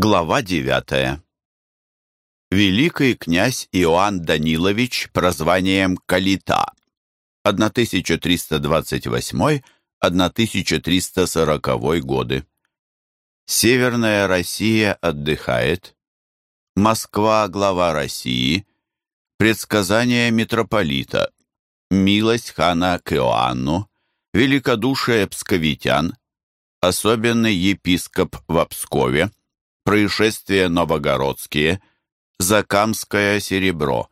Глава девятая. Великий князь Иоанн Данилович прозванием Калита 1328-1340 годы. Северная Россия отдыхает. Москва – глава России. Предсказание митрополита. Милость хана к Иоанну. Великодушие псковитян. Особенный епископ в Пскове происшествия новогородские, Закамское серебро,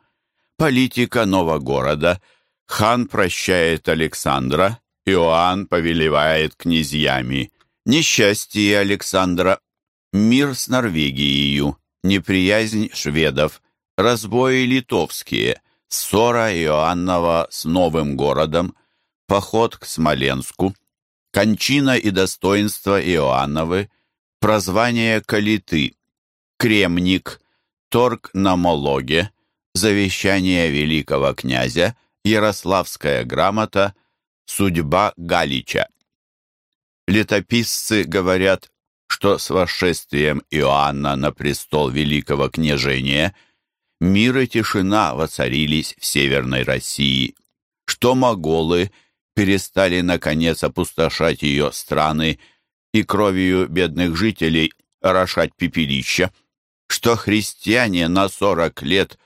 политика Новогорода, хан прощает Александра, Иоанн повелевает князьями, несчастье Александра, мир с Норвегией, неприязнь шведов, разбои литовские, ссора Иоаннова с новым городом, поход к Смоленску, кончина и достоинство Иоанновы, прозвание Калиты, Кремник, торг на Мологе, завещание великого князя, Ярославская грамота, судьба Галича. Летописцы говорят, что с восшествием Иоанна на престол великого княжения мир и тишина воцарились в Северной России, что моголы перестали наконец опустошать ее страны и кровью бедных жителей орошать пепелища, что христиане на сорок лет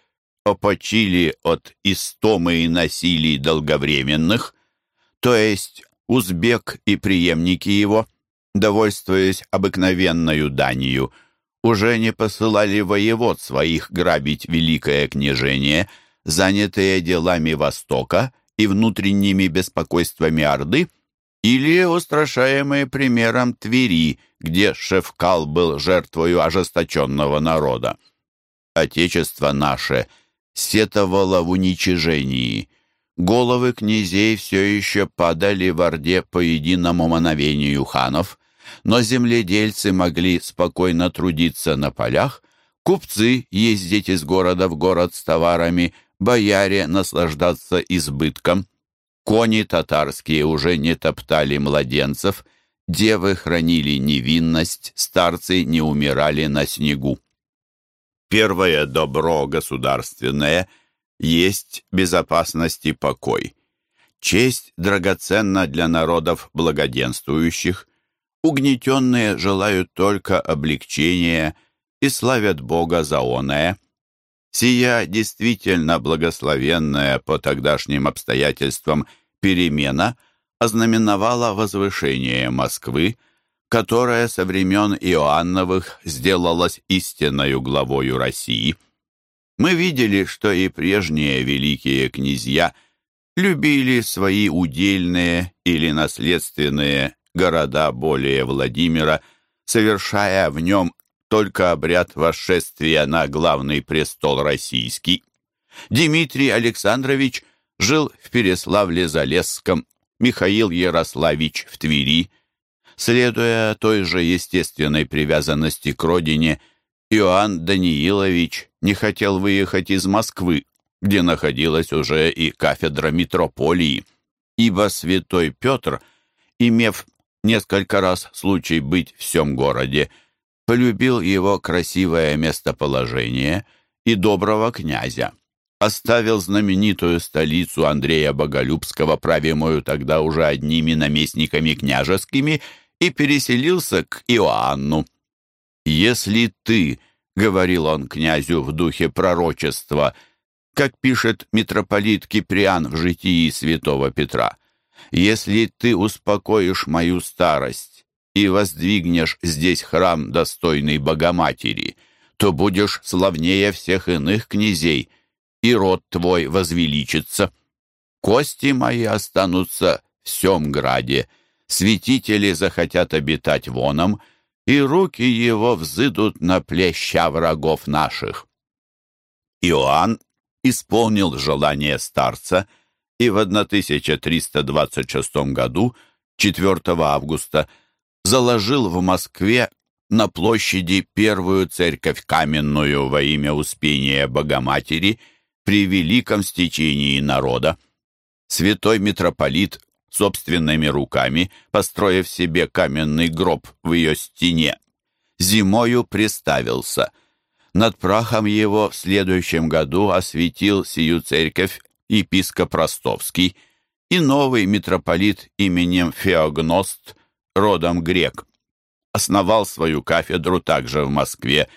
опочили от истомы и насилий долговременных, то есть узбек и преемники его, довольствуясь обыкновенною данью, уже не посылали воевод своих грабить великое княжение, занятые делами Востока и внутренними беспокойствами Орды – или устрашаемые примером Твери, где Шевкал был жертвою ожесточенного народа. Отечество наше сетовало в уничижении. Головы князей все еще падали в Орде по единому мановению ханов, но земледельцы могли спокойно трудиться на полях, купцы ездить из города в город с товарами, бояре наслаждаться избытком. Кони татарские уже не топтали младенцев, девы хранили невинность, старцы не умирали на снегу. Первое добро государственное есть безопасность и покой. Честь драгоценна для народов благоденствующих. Угнетенные желают только облегчения и славят Бога за оное. Сия действительно благословенная по тогдашним обстоятельствам перемена ознаменовала возвышение Москвы, которая со времен Иоанновых сделалась истинною главою России. Мы видели, что и прежние великие князья любили свои удельные или наследственные города более Владимира, совершая в нем только обряд восшествия на главный престол российский. Дмитрий Александрович жил в Переславле-Залесском, Михаил Ярославич в Твери. Следуя той же естественной привязанности к родине, Иоанн Даниилович не хотел выехать из Москвы, где находилась уже и кафедра митрополии, ибо святой Петр, имев несколько раз случай быть в всем городе, полюбил его красивое местоположение и доброго князя, оставил знаменитую столицу Андрея Боголюбского, правимую тогда уже одними наместниками княжескими, и переселился к Иоанну. «Если ты, — говорил он князю в духе пророчества, как пишет митрополит Киприан в житии святого Петра, — если ты успокоишь мою старость, и воздвигнешь здесь храм, достойный Богоматери, то будешь славнее всех иных князей, и род твой возвеличится. Кости мои останутся в всем граде, святители захотят обитать воном, и руки его взыдут на плеща врагов наших». Иоанн исполнил желание старца, и в 1326 году, 4 августа, заложил в Москве на площади первую церковь каменную во имя Успения Богоматери при великом стечении народа. Святой митрополит собственными руками, построив себе каменный гроб в ее стене, зимою приставился. Над прахом его в следующем году осветил сию церковь епископ Ростовский и новый митрополит именем Феогност, родом грек. Основал свою кафедру также в Москве,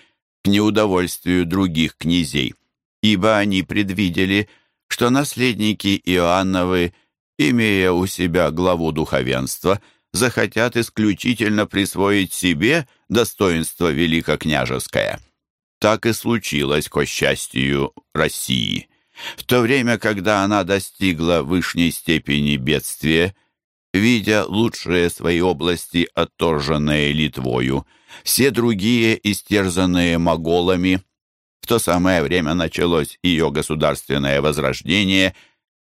к неудовольствию других князей, ибо они предвидели, что наследники Иоанновы, имея у себя главу духовенства, захотят исключительно присвоить себе достоинство великокняжеское. Так и случилось, ко счастью, России. В то время, когда она достигла высшей степени бедствия, видя лучшие свои области, отторженные Литвою, все другие, истерзанные моголами, в то самое время началось ее государственное возрождение,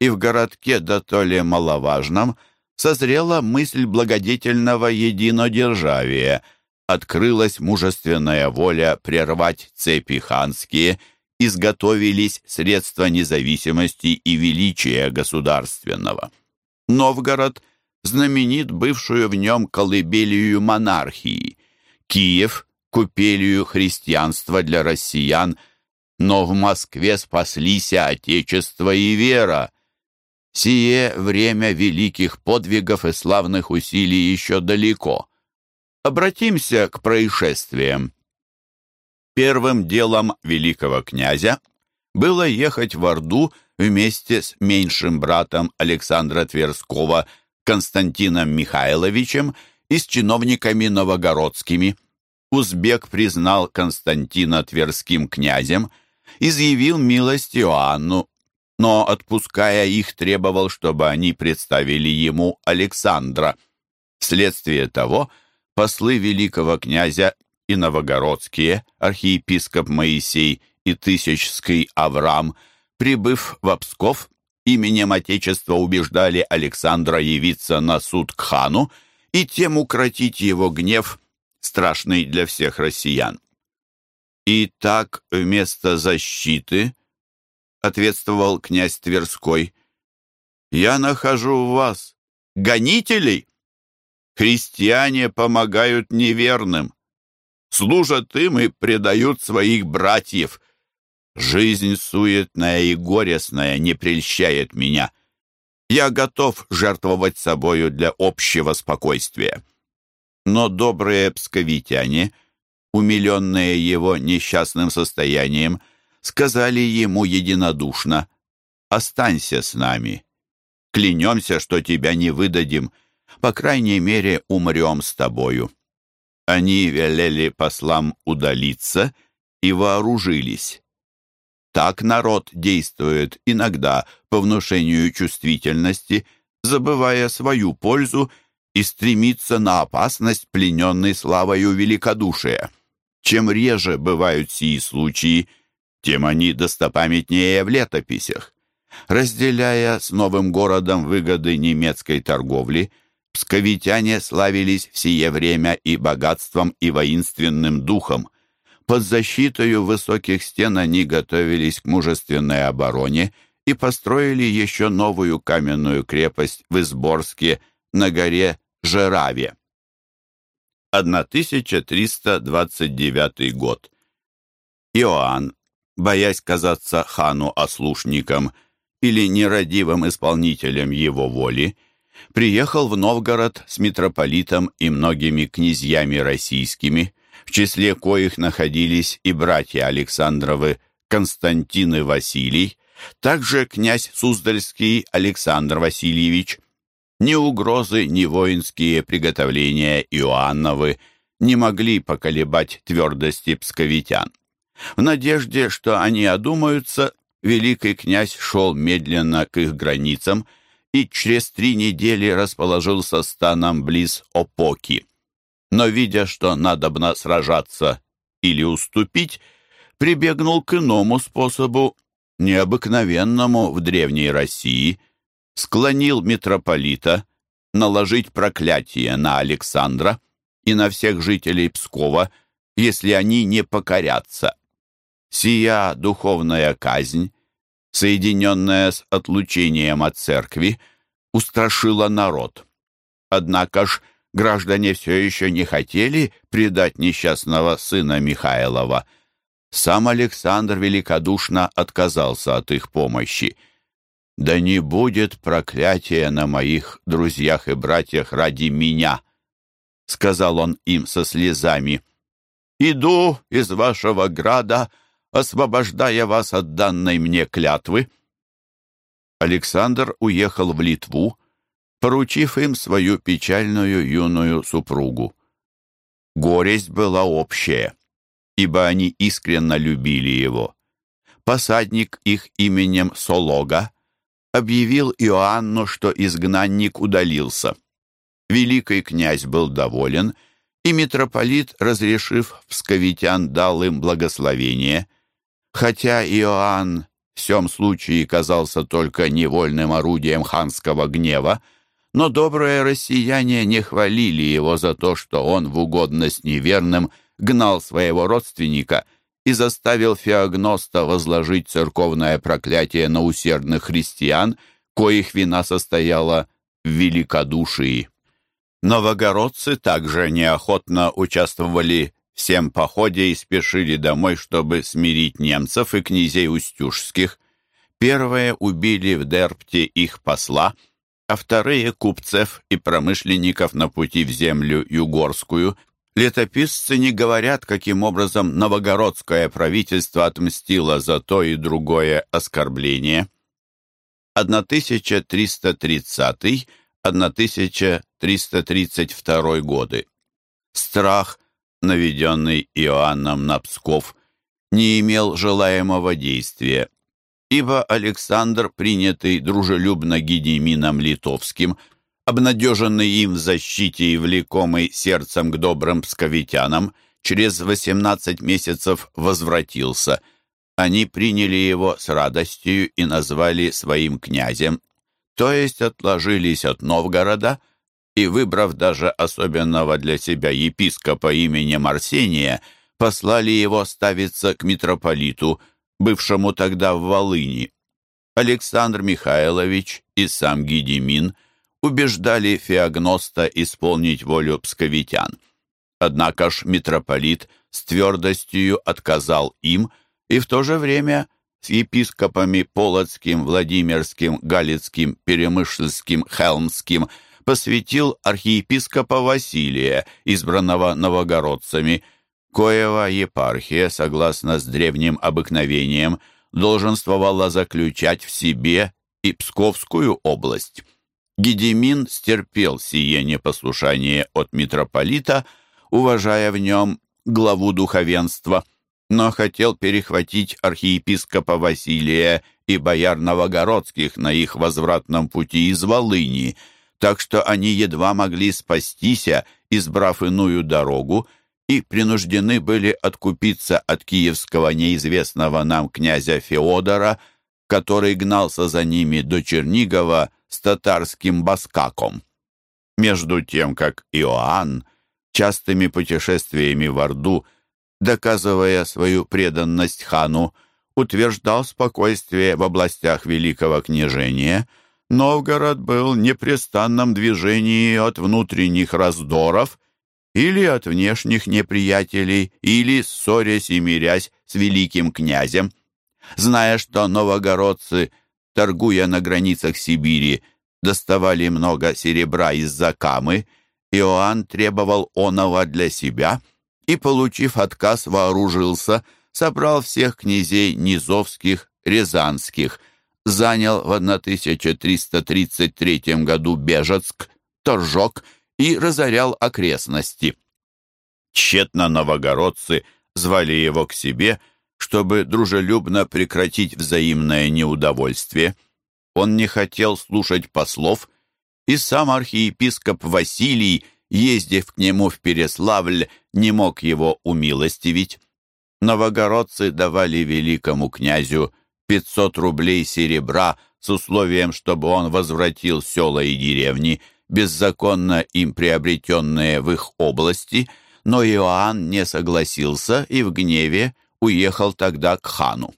и в городке, да то ли маловажном, созрела мысль благодетельного единодержавия, открылась мужественная воля прервать цепи ханские – изготовились средства независимости и величия государственного. Новгород знаменит бывшую в нем колыбелью монархии, Киев – купелью христианства для россиян, но в Москве спаслись Отечество и вера. Сие время великих подвигов и славных усилий еще далеко. Обратимся к происшествиям. Первым делом великого князя было ехать в Орду вместе с меньшим братом Александра Тверского Константином Михайловичем и с чиновниками новогородскими. Узбек признал Константина Тверским князем, изъявил милость Иоанну, но, отпуская их, требовал, чтобы они представили ему Александра. Вследствие того, послы великого князя и новогородские, архиепископ Моисей и Тысячский Авраам, прибыв в Псков, именем Отечества убеждали Александра явиться на суд к хану и тем укротить его гнев, страшный для всех россиян. И так вместо защиты, ответствовал князь Тверской, я нахожу в вас гонителей. Христиане помогают неверным служат им и предают своих братьев. Жизнь суетная и горестная не прельщает меня. Я готов жертвовать собою для общего спокойствия. Но добрые псковитяне, умиленные его несчастным состоянием, сказали ему единодушно «Останься с нами. Клянемся, что тебя не выдадим, по крайней мере, умрем с тобою». Они велели послам удалиться и вооружились. Так народ действует иногда по внушению чувствительности, забывая свою пользу и стремится на опасность, плененной славою великодушия. Чем реже бывают сии случаи, тем они достопамятнее в летописях. Разделяя с новым городом выгоды немецкой торговли – Псковитяне славились в сие время и богатством, и воинственным духом. Под защитою высоких стен они готовились к мужественной обороне и построили еще новую каменную крепость в Изборске на горе Жераве. 1329 год. Иоанн, боясь казаться хану ослушником или нерадивым исполнителем его воли, приехал в Новгород с митрополитом и многими князьями российскими, в числе коих находились и братья Александровы Константин и Василий, также князь Суздальский Александр Васильевич. Ни угрозы, ни воинские приготовления Иоанновы не могли поколебать твердости псковитян. В надежде, что они одумаются, великий князь шел медленно к их границам, и через три недели расположился станом близ Опоки. Но, видя, что надобно сражаться или уступить, прибегнул к иному способу, необыкновенному в Древней России, склонил митрополита наложить проклятие на Александра и на всех жителей Пскова, если они не покорятся. Сия духовная казнь соединенная с отлучением от церкви, устрашила народ. Однако ж граждане все еще не хотели предать несчастного сына Михайлова. Сам Александр великодушно отказался от их помощи. «Да не будет проклятия на моих друзьях и братьях ради меня», — сказал он им со слезами. «Иду из вашего града, освобождая вас от данной мне клятвы». Александр уехал в Литву, поручив им свою печальную юную супругу. Горесть была общая, ибо они искренно любили его. Посадник их именем Солога объявил Иоанну, что изгнанник удалился. Великий князь был доволен, и митрополит, разрешив псковитян, дал им благословение. Хотя Иоанн в всем случае казался только невольным орудием ханского гнева, но добрые россияне не хвалили его за то, что он в угодность неверным гнал своего родственника – и заставил Феогноста возложить церковное проклятие на усердных христиан, коих вина состояла в великодушии. Новогородцы также неохотно участвовали в всем походе и спешили домой, чтобы смирить немцев и князей устюжских. Первые убили в Дерпте их посла, а вторые — купцев и промышленников на пути в землю югорскую, Летописцы не говорят, каким образом новогородское правительство отмстило за то и другое оскорбление. 1330-1332 годы. Страх, наведенный Иоанном на Псков, не имел желаемого действия, ибо Александр, принятый дружелюбно Гедемином Литовским, обнадеженный им в защите и влекомый сердцем к добрым псковитянам, через восемнадцать месяцев возвратился. Они приняли его с радостью и назвали своим князем, то есть отложились от Новгорода и, выбрав даже особенного для себя епископа именем Арсения, послали его ставиться к митрополиту, бывшему тогда в Волыни. Александр Михайлович и сам Гедемин – убеждали Феогноста исполнить волю псковитян. Однако ж митрополит с твердостью отказал им и в то же время с епископами Полоцким, Владимирским, Галицким, Перемышльским, Хелмским посвятил архиепископа Василия, избранного новогородцами, коего епархия, согласно с древним обыкновением, долженствовала заключать в себе и Псковскую область. Гедемин стерпел сие непослушание от митрополита, уважая в нем главу духовенства, но хотел перехватить архиепископа Василия и бояр Новогородских на их возвратном пути из Волыни, так что они едва могли спастись, избрав иную дорогу, и принуждены были откупиться от киевского неизвестного нам князя Феодора, который гнался за ними до Чернигова с татарским баскаком. Между тем, как Иоанн частыми путешествиями в Орду, доказывая свою преданность хану, утверждал спокойствие в областях Великого княжения, Новгород был в непрестанном движении от внутренних раздоров или от внешних неприятелей, или ссорясь и мирясь с великим князем. Зная, что новогородцы – торгуя на границах Сибири, доставали много серебра из-за камы, Иоанн требовал оного для себя и, получив отказ, вооружился, собрал всех князей низовских, рязанских, занял в 1333 году Бежецк, Торжок и разорял окрестности. Тщетно новогородцы звали его к себе – чтобы дружелюбно прекратить взаимное неудовольствие. Он не хотел слушать послов, и сам архиепископ Василий, ездив к нему в Переславль, не мог его умилостивить. Новогородцы давали великому князю 500 рублей серебра с условием, чтобы он возвратил села и деревни, беззаконно им приобретенные в их области, но Иоанн не согласился и в гневе уехал тогда к хану.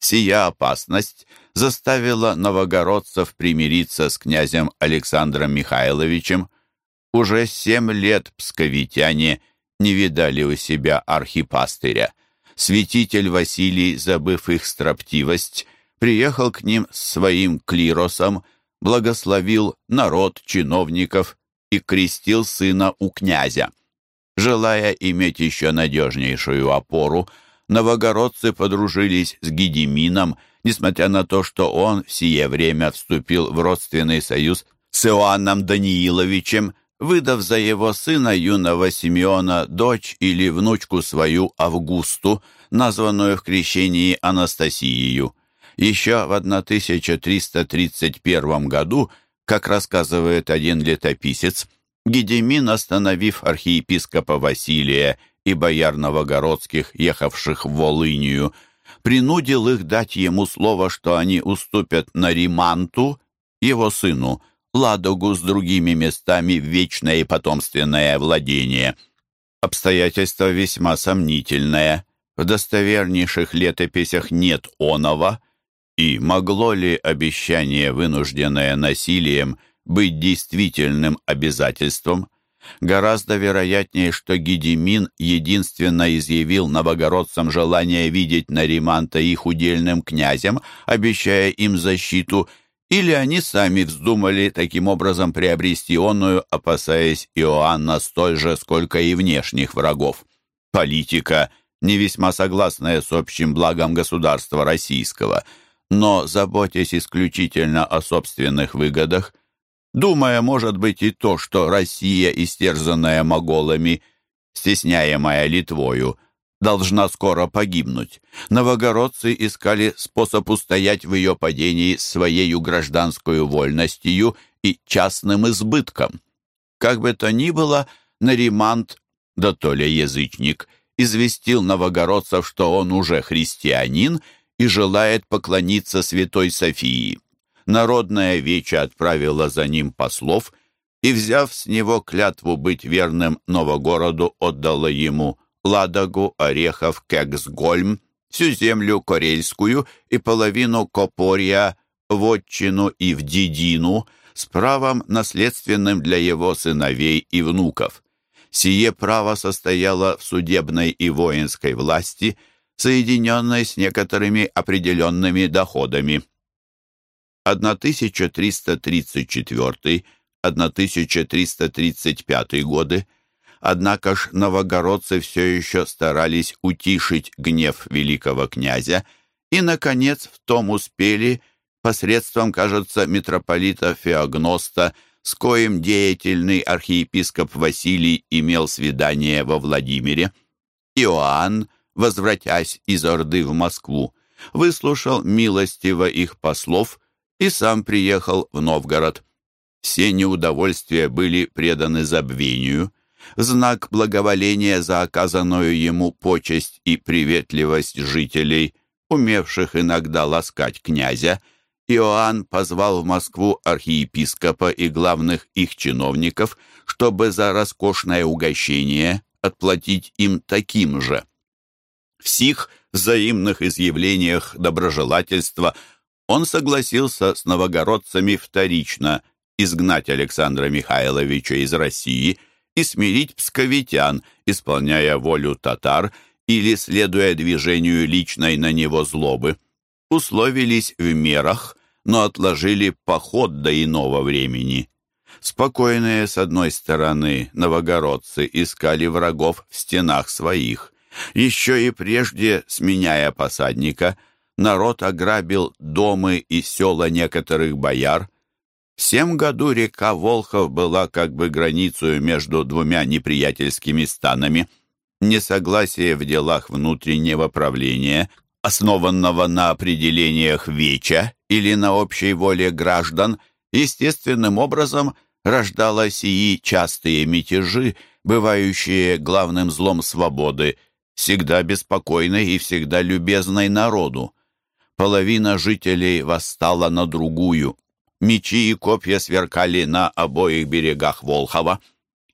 Сия опасность заставила новогородцев примириться с князем Александром Михайловичем. Уже семь лет псковитяне не видали у себя архипастыря. Святитель Василий, забыв их строптивость, приехал к ним с своим клиросом, благословил народ чиновников и крестил сына у князя. Желая иметь еще надежнейшую опору, новогородцы подружились с Гедемином, несмотря на то, что он в сие время вступил в родственный союз с Иоанном Данииловичем, выдав за его сына юного Симеона дочь или внучку свою Августу, названную в крещении Анастасией. Еще в 1331 году, как рассказывает один летописец, Гедемин, остановив архиепископа Василия и бояр новогородских, ехавших в Волынию, принудил их дать ему слово, что они уступят Нариманту, его сыну, Ладогу с другими местами в вечное потомственное владение. Обстоятельство весьма сомнительное. В достовернейших летописях нет оного, и могло ли обещание, вынужденное насилием, быть действительным обязательством? Гораздо вероятнее, что Гедемин единственно изъявил новогородцам желание видеть Нариманта их удельным князем, обещая им защиту – или они сами вздумали таким образом приобрести онную, опасаясь Иоанна столь же, сколько и внешних врагов. Политика, не весьма согласная с общим благом государства российского, но заботясь исключительно о собственных выгодах, думая, может быть, и то, что Россия, истерзанная моголами, стесняемая Литвою, должна скоро погибнуть. Новогородцы искали способ устоять в ее падении своей гражданской вольностью и частным избытком. Как бы то ни было, Наримант, да то ли язычник, известил новогородцев, что он уже христианин и желает поклониться Святой Софии. Народная веча отправила за ним послов и, взяв с него клятву быть верным Новогороду, отдала ему Ладогу, Орехов, Кексгольм, всю землю Карельскую и половину Копорья, Вотчину и Вдидину с правом наследственным для его сыновей и внуков. Сие право состояло в судебной и воинской власти, соединенной с некоторыми определенными доходами. 1334-1335 годы – Однако ж новогородцы все еще старались утишить гнев великого князя и, наконец, в том успели посредством, кажется, митрополита Феогноста, с коим деятельный архиепископ Василий имел свидание во Владимире. Иоанн, возвратясь из Орды в Москву, выслушал милостиво их послов и сам приехал в Новгород. Все неудовольствия были преданы забвению – знак благоволения за оказанную ему почесть и приветливость жителей, умевших иногда ласкать князя, Иоанн позвал в Москву архиепископа и главных их чиновников, чтобы за роскошное угощение отплатить им таким же. В сих взаимных изъявлениях доброжелательства он согласился с новогородцами вторично изгнать Александра Михайловича из России – и смирить псковитян, исполняя волю татар или следуя движению личной на него злобы. Условились в мерах, но отложили поход до иного времени. Спокойные, с одной стороны, новогородцы искали врагов в стенах своих. Еще и прежде, сменяя посадника, народ ограбил дома и села некоторых бояр, в сем году река Волхов была как бы границей между двумя неприятельскими станами. Несогласие в делах внутреннего правления, основанного на определениях веча или на общей воле граждан, естественным образом рождало сии частые мятежи, бывающие главным злом свободы, всегда беспокойной и всегда любезной народу. Половина жителей восстала на другую. Мечи и копья сверкали на обоих берегах Волхова.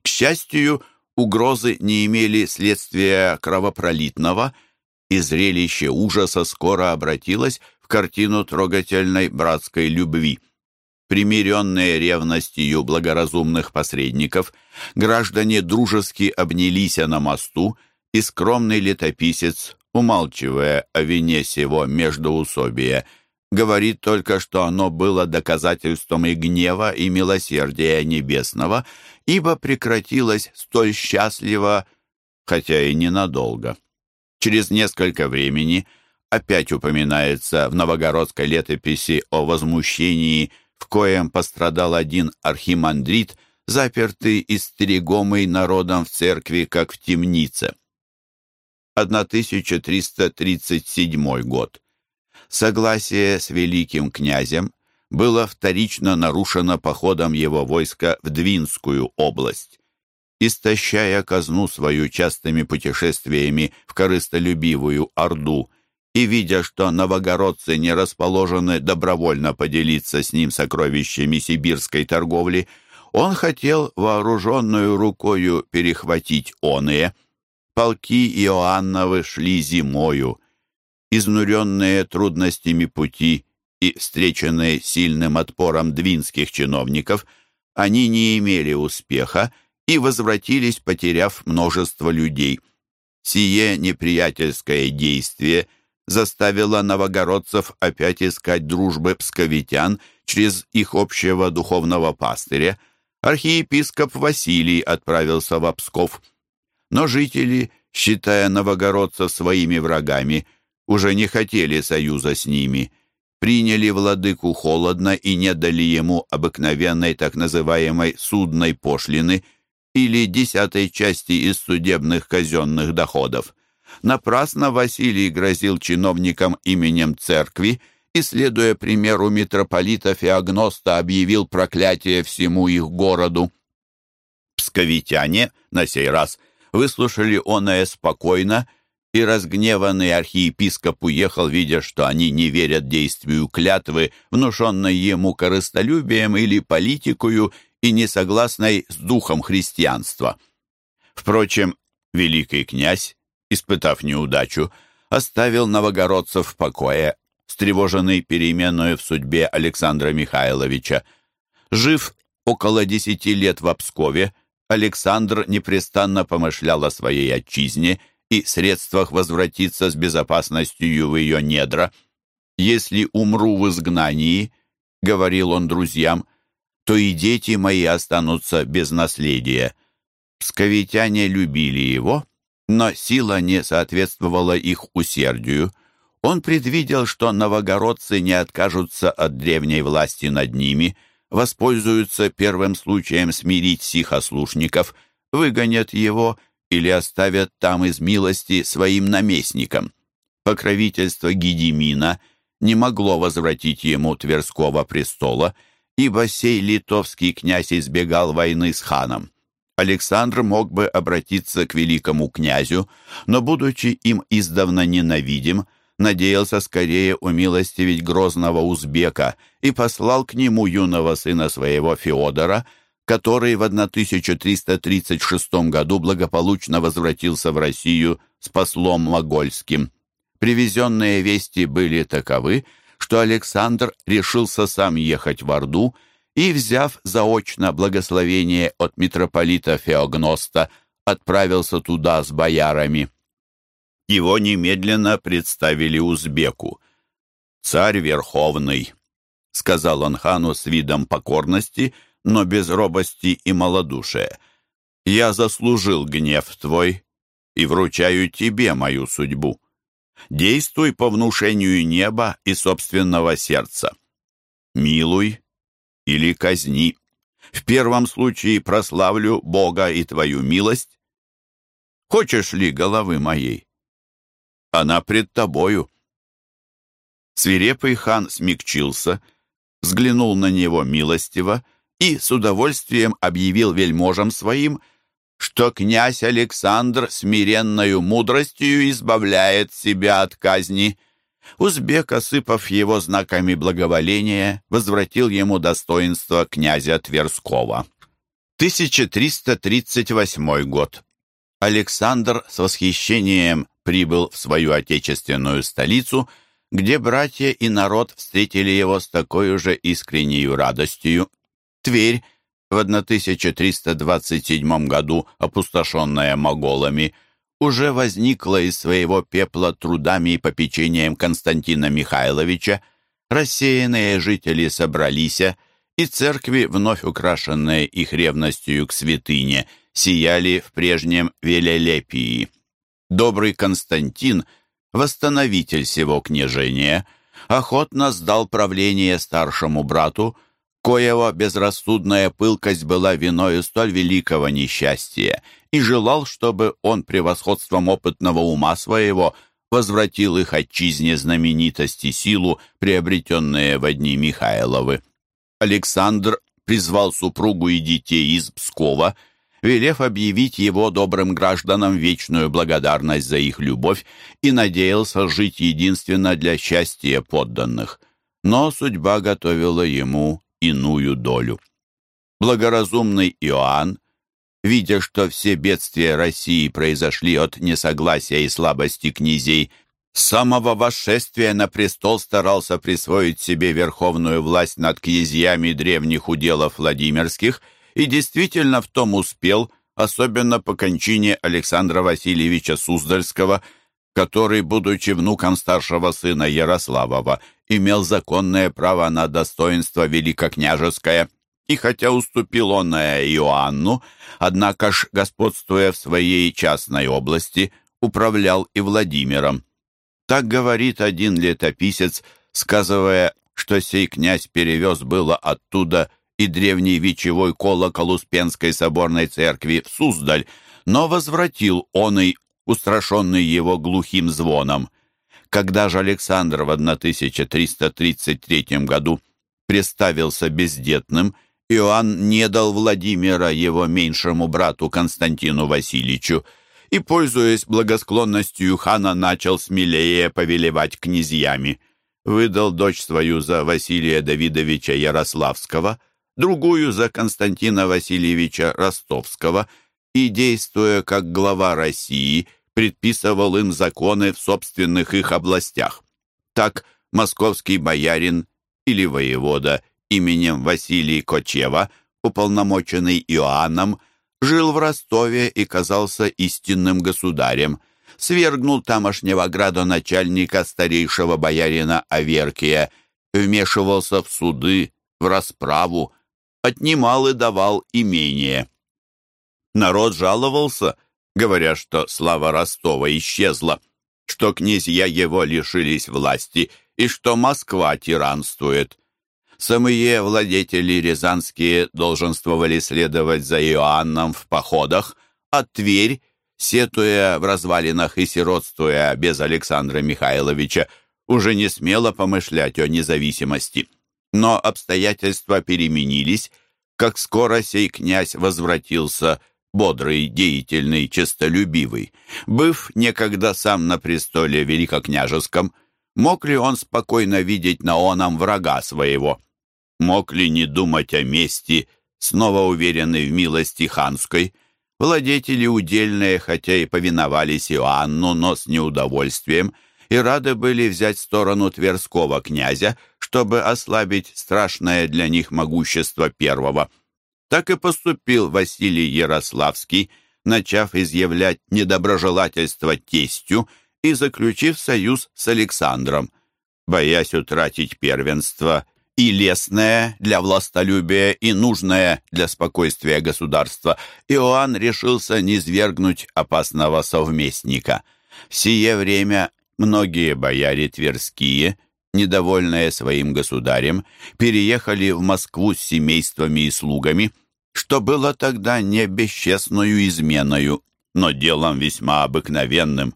К счастью, угрозы не имели следствия кровопролитного, и зрелище ужаса скоро обратилось в картину трогательной братской любви. примиренные ревностью благоразумных посредников, граждане дружески обнялись на мосту, и скромный летописец, умалчивая о вине сего междоусобия, говорит только, что оно было доказательством и гнева, и милосердия небесного, ибо прекратилось столь счастливо, хотя и ненадолго. Через несколько времени опять упоминается в новогородской летописи о возмущении, в коем пострадал один архимандрит, запертый и стерегомый народом в церкви, как в темнице. 1337 год. Согласие с великим князем было вторично нарушено походом его войска в Двинскую область. Истощая казну свою частыми путешествиями в корыстолюбивую Орду и видя, что новогородцы не расположены добровольно поделиться с ним сокровищами сибирской торговли, он хотел вооруженную рукою перехватить оные. Полки Иоанновы шли зимою. Изнуренные трудностями пути и встреченные сильным отпором двинских чиновников, они не имели успеха и возвратились, потеряв множество людей. Сие неприятельское действие заставило новогородцев опять искать дружбы псковитян через их общего духовного пастыря. Архиепископ Василий отправился в Псков. Но жители, считая новогородцев своими врагами, уже не хотели союза с ними – приняли владыку холодно и не дали ему обыкновенной так называемой судной пошлины или десятой части из судебных казенных доходов. Напрасно Василий грозил чиновникам именем церкви и, следуя примеру митрополита Феогноста, объявил проклятие всему их городу. Псковитяне на сей раз выслушали оное спокойно и разгневанный архиепископ уехал, видя, что они не верят действию клятвы, внушенной ему корыстолюбием или политикою и не согласной с духом христианства. Впрочем, великий князь, испытав неудачу, оставил новогородцев в покое, встревоженный переменою в судьбе Александра Михайловича. Жив около десяти лет в Пскове, Александр непрестанно помышлял о своей отчизне и средствах возвратиться с безопасностью в ее недра. «Если умру в изгнании», — говорил он друзьям, — «то и дети мои останутся без наследия». Псковитяне любили его, но сила не соответствовала их усердию. Он предвидел, что новогородцы не откажутся от древней власти над ними, воспользуются первым случаем смирить сихослушников, выгонят его или оставят там из милости своим наместникам. Покровительство Гедимина не могло возвратить ему Тверского престола, ибо сей литовский князь избегал войны с ханом. Александр мог бы обратиться к великому князю, но, будучи им издавна ненавидим, надеялся скорее умилостивить грозного узбека и послал к нему юного сына своего Феодора – который в 1336 году благополучно возвратился в Россию с послом Могольским. Привезенные вести были таковы, что Александр решился сам ехать в Орду и, взяв заочно благословение от митрополита Феогноста, отправился туда с боярами. Его немедленно представили узбеку. «Царь Верховный», — сказал он хану с видом покорности — но без робости и малодушия. «Я заслужил гнев твой и вручаю тебе мою судьбу. Действуй по внушению неба и собственного сердца. Милуй или казни. В первом случае прославлю Бога и твою милость. Хочешь ли головы моей? Она пред тобою». Свирепый хан смягчился, взглянул на него милостиво, и с удовольствием объявил вельможам своим, что князь Александр смиренною мудростью избавляет себя от казни. Узбек, осыпав его знаками благоволения, возвратил ему достоинство князя Тверского. 1338 год. Александр с восхищением прибыл в свою отечественную столицу, где братья и народ встретили его с такой же искренней радостью. Тверь, в 1327 году опустошенная моголами, уже возникла из своего пепла трудами и попечением Константина Михайловича, рассеянные жители собрались, и церкви, вновь украшенные их ревностью к святыне, сияли в прежнем велелепии. Добрый Константин, восстановитель всего княжения, охотно сдал правление старшему брату, коего безрассудная пылкость была виною столь великого несчастья, и желал, чтобы он превосходством опытного ума своего возвратил их отчизне знаменитости силу, приобретенные в одни Михайловы. Александр призвал супругу и детей из Пскова, велев объявить его добрым гражданам вечную благодарность за их любовь и надеялся жить единственно для счастья подданных. Но судьба готовила ему иную долю. Благоразумный Иоанн, видя, что все бедствия России произошли от несогласия и слабости князей, с самого восшествия на престол старался присвоить себе верховную власть над князьями древних уделов Владимирских и действительно в том успел, особенно по кончине Александра Васильевича Суздальского, который, будучи внуком старшего сына Ярославова, имел законное право на достоинство великокняжеское, и хотя уступил он на Иоанну, однако ж, господствуя в своей частной области, управлял и Владимиром. Так говорит один летописец, сказывая, что сей князь перевез было оттуда и древний вечевой колокол Успенской соборной церкви в Суздаль, но возвратил он и устрашенный его глухим звоном. Когда же Александр в 1333 году представился бездетным, Иоанн не дал Владимира его меньшему брату Константину Васильевичу, и, пользуясь благосклонностью хана, начал смелее повелевать князьями. Выдал дочь свою за Василия Давидовича Ярославского, другую за Константина Васильевича Ростовского и, действуя как глава России, предписывал им законы в собственных их областях. Так московский боярин или воевода именем Василий Кочева, уполномоченный Иоанном, жил в Ростове и казался истинным государем, свергнул тамошнего градоначальника старейшего боярина Аверкия, вмешивался в суды, в расправу, отнимал и давал имение. Народ жаловался, говоря, что слава Ростова исчезла, что князья его лишились власти и что Москва тиранствует. Самые владетели рязанские долженствовали следовать за Иоанном в походах, а Тверь, сетуя в развалинах и сиротствуя без Александра Михайловича, уже не смело помышлять о независимости. Но обстоятельства переменились, как скоро сей князь возвратился, бодрый, деятельный, честолюбивый. Быв некогда сам на престоле великокняжеском, мог ли он спокойно видеть на оном врага своего? Мог ли не думать о мести, снова уверенный в милости ханской? Владетели удельные, хотя и повиновались Иоанну, но с неудовольствием, и рады были взять сторону Тверского князя, чтобы ослабить страшное для них могущество первого. Так и поступил Василий Ярославский, начав изъявлять недоброжелательство тестю и заключив союз с Александром. Боясь утратить первенство и лестное для властолюбия, и нужное для спокойствия государства, Иоанн решился низвергнуть опасного совместника. В сие время многие бояре тверские, недовольные своим государем, переехали в Москву с семействами и слугами, что было тогда не бесчестную изменою, но делом весьма обыкновенным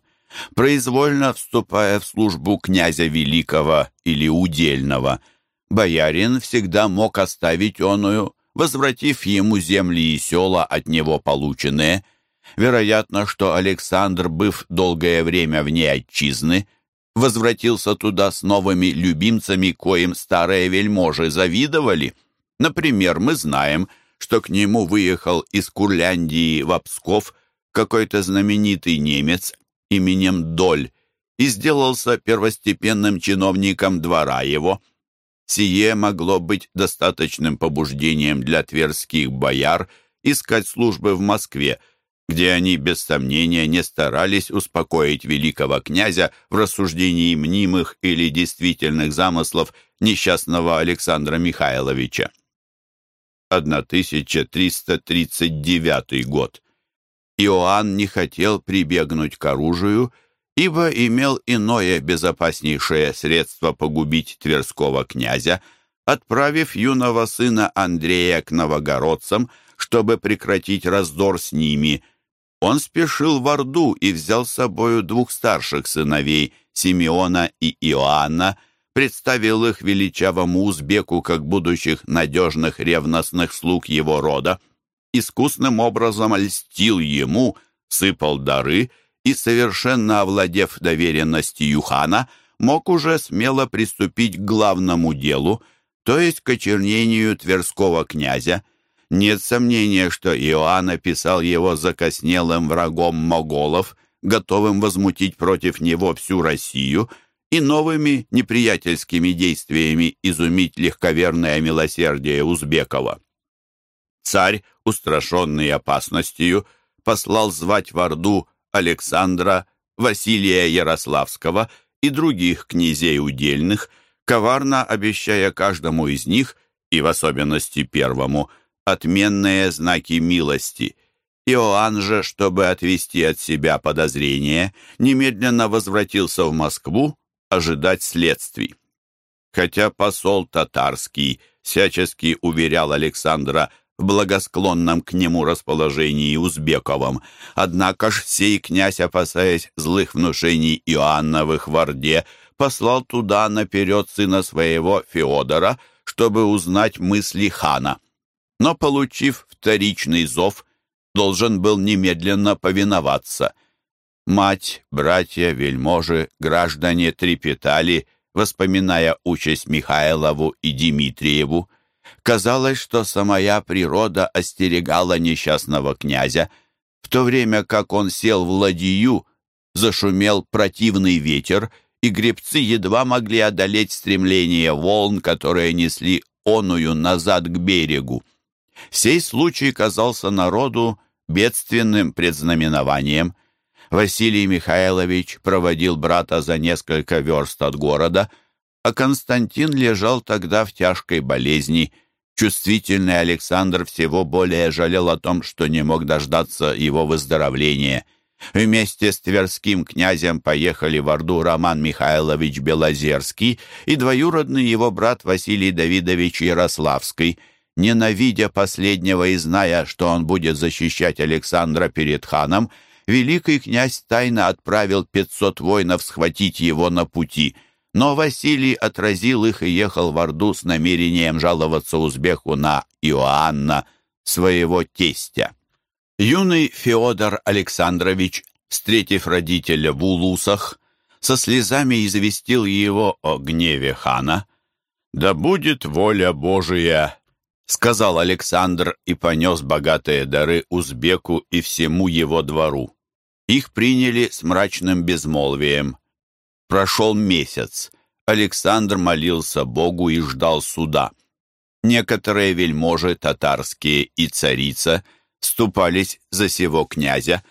произвольно вступая в службу князя Великого или Удельного – боярин всегда мог оставить оную, возвратив ему земли и села от него полученные. Вероятно, что Александр, быв долгое время вне отчизны, возвратился туда с новыми любимцами, коим старые вельможи завидовали. Например, мы знаем, что к нему выехал из Курляндии в Псков какой-то знаменитый немец именем Доль, и сделался первостепенным чиновником двора его. Сие могло быть достаточным побуждением для тверских бояр искать службы в Москве, где они без сомнения не старались успокоить великого князя в рассуждении мнимых или действительных замыслов несчастного Александра Михайловича. 1339 год. Иоанн не хотел прибегнуть к оружию, ибо имел иное безопаснейшее средство погубить Тверского князя, отправив юного сына Андрея к новогородцам, чтобы прекратить раздор с ними. Он спешил в Орду и взял с собою двух старших сыновей, Симеона и Иоанна, представил их величавому узбеку как будущих надежных ревностных слуг его рода, искусным образом льстил ему, сыпал дары и, совершенно овладев доверенностью хана, мог уже смело приступить к главному делу, то есть к очернению Тверского князя. Нет сомнения, что Иоанн описал его закоснелым врагом моголов, готовым возмутить против него всю Россию – и новыми неприятельскими действиями изумить легковерное милосердие Узбекова. Царь, устрашенный опасностью, послал звать в Орду Александра, Василия Ярославского и других князей удельных, коварно обещая каждому из них, и в особенности первому, отменные знаки милости. Иоанн же, чтобы отвести от себя подозрения, немедленно возвратился в Москву ожидать следствий. Хотя посол татарский всячески уверял Александра в благосклонном к нему расположении Узбековым, однако ж сей князь, опасаясь злых внушений Иоанновых в Орде, послал туда наперед сына своего Феодора, чтобы узнать мысли хана. Но, получив вторичный зов, должен был немедленно повиноваться. Мать, братья, вельможи, граждане трепетали, воспоминая участь Михайлову и Дмитриеву. Казалось, что самая природа остерегала несчастного князя, в то время как он сел в ладью, зашумел противный ветер, и гребцы едва могли одолеть стремление волн, которые несли оную назад к берегу. Сей случай казался народу бедственным предзнаменованием. Василий Михайлович проводил брата за несколько верст от города, а Константин лежал тогда в тяжкой болезни. Чувствительный Александр всего более жалел о том, что не мог дождаться его выздоровления. Вместе с Тверским князем поехали в Орду Роман Михайлович Белозерский и двоюродный его брат Василий Давидович Ярославский. Ненавидя последнего и зная, что он будет защищать Александра перед ханом, великий князь тайно отправил пятьсот воинов схватить его на пути, но Василий отразил их и ехал в Орду с намерением жаловаться узбеку на Иоанна, своего тестя. Юный Феодор Александрович, встретив родителя в Улусах, со слезами известил его о гневе хана. «Да будет воля Божия!» — сказал Александр и понес богатые дары узбеку и всему его двору. Их приняли с мрачным безмолвием. Прошел месяц. Александр молился Богу и ждал суда. Некоторые вельможи татарские и царица вступались за сего князя,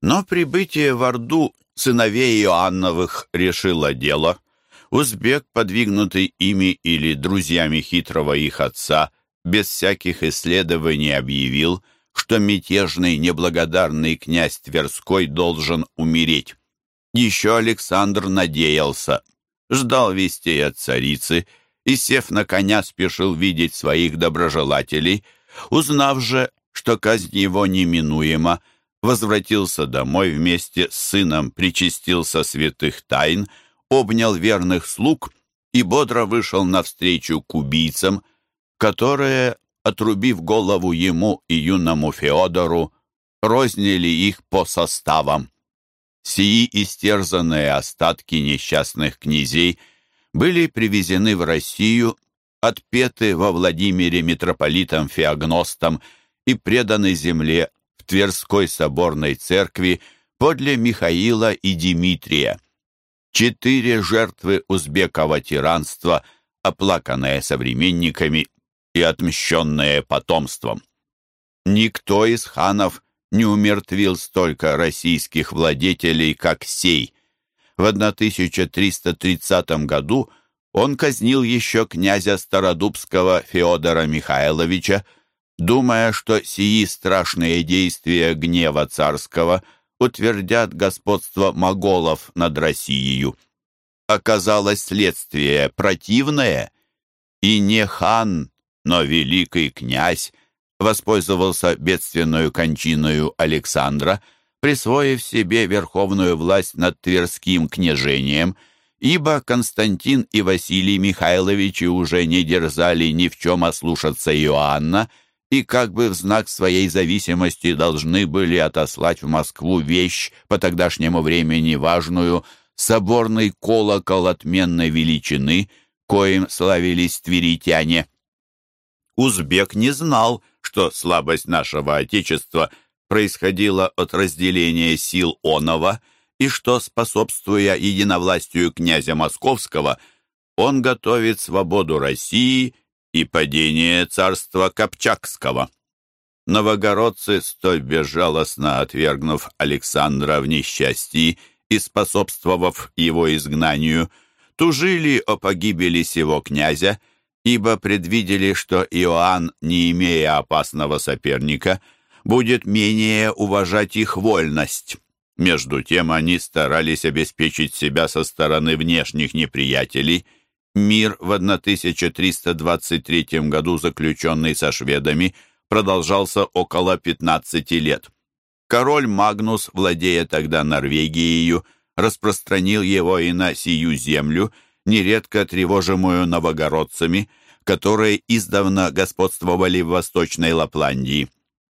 но прибытие в Орду сыновей Иоанновых решило дело. Узбек, подвигнутый ими или друзьями хитрого их отца, без всяких исследований объявил, что мятежный неблагодарный князь Тверской должен умереть. Еще Александр надеялся, ждал вестей от царицы и, сев на коня, спешил видеть своих доброжелателей, узнав же, что казнь его неминуема, возвратился домой вместе с сыном, причастился святых тайн, обнял верных слуг и бодро вышел навстречу к убийцам, которые, отрубив голову ему и юному Феодору, рознили их по составам. Сии истерзанные остатки несчастных князей были привезены в Россию, отпеты во Владимире митрополитом Феогностом и преданы земле в Тверской соборной церкви подле Михаила и Димитрия. Четыре жертвы узбекова тиранства, оплаканные современниками и отмщенные потомством. Никто из ханов не умертвил столько российских владетелей, как сей. В 1330 году он казнил еще князя Стародубского Феодора Михайловича, думая, что сии страшные действия гнева царского утвердят господство моголов над Россией. Оказалось следствие противное, и не хан, но великий князь воспользовался бедственную кончиною Александра, присвоив себе верховную власть над Тверским княжением, ибо Константин и Василий Михайловичи уже не дерзали ни в чем ослушаться Иоанна и как бы в знак своей зависимости должны были отослать в Москву вещь по тогдашнему времени важную, соборный колокол отменной величины, коим славились тверитяне. Узбек не знал, что слабость нашего Отечества происходила от разделения сил Онова, и что, способствуя единовластию князя Московского, он готовит свободу России и падение царства Копчакского. Новогородцы, столь безжалостно отвергнув Александра в несчастье и способствовав его изгнанию, тужили о погибели сего князя, ибо предвидели, что Иоанн, не имея опасного соперника, будет менее уважать их вольность. Между тем они старались обеспечить себя со стороны внешних неприятелей. Мир в 1323 году, заключенный со шведами, продолжался около 15 лет. Король Магнус, владея тогда Норвегией, распространил его и на сию землю – нередко тревожимую новогородцами, которые издавна господствовали в Восточной Лапландии.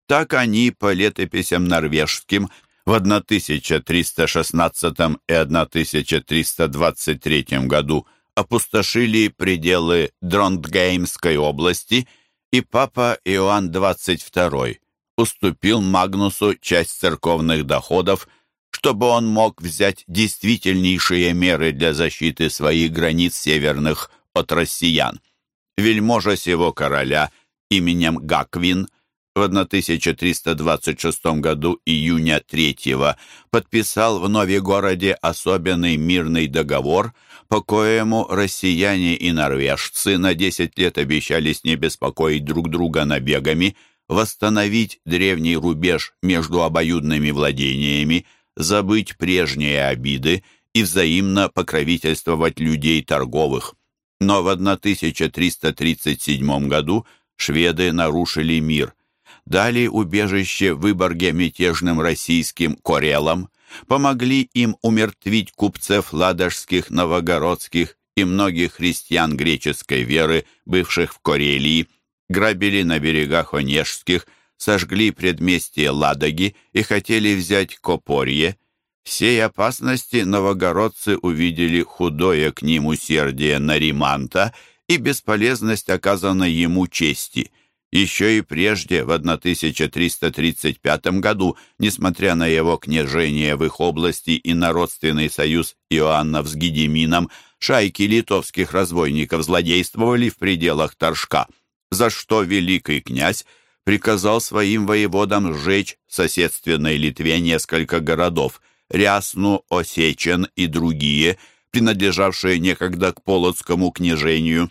Так они по летописям норвежским в 1316 и 1323 году опустошили пределы Дрондгеймской области, и папа Иоанн XXII уступил Магнусу часть церковных доходов – чтобы он мог взять действительнейшие меры для защиты своих границ северных от россиян. Вельможа сего короля именем Гаквин в 1326 году июня 3 подписал в Новегороде особенный мирный договор, по коему россияне и норвежцы на 10 лет обещались не беспокоить друг друга набегами, восстановить древний рубеж между обоюдными владениями, забыть прежние обиды и взаимно покровительствовать людей торговых. Но в 1337 году шведы нарушили мир, дали убежище в Выборге мятежным российским корелам, помогли им умертвить купцев ладожских, новогородских и многих христиан греческой веры, бывших в Карелии, грабили на берегах Онежских, сожгли предместье Ладоги и хотели взять Копорье. Всей опасности новогородцы увидели худое к ним усердие Нариманта и бесполезность оказанной ему чести. Еще и прежде, в 1335 году, несмотря на его княжение в их области и на родственный союз Иоаннов с Гедемином, шайки литовских разбойников злодействовали в пределах Торжка, за что великий князь приказал своим воеводам сжечь в соседственной Литве несколько городов – Рясну, Осечен и другие, принадлежавшие некогда к Полоцкому княжению.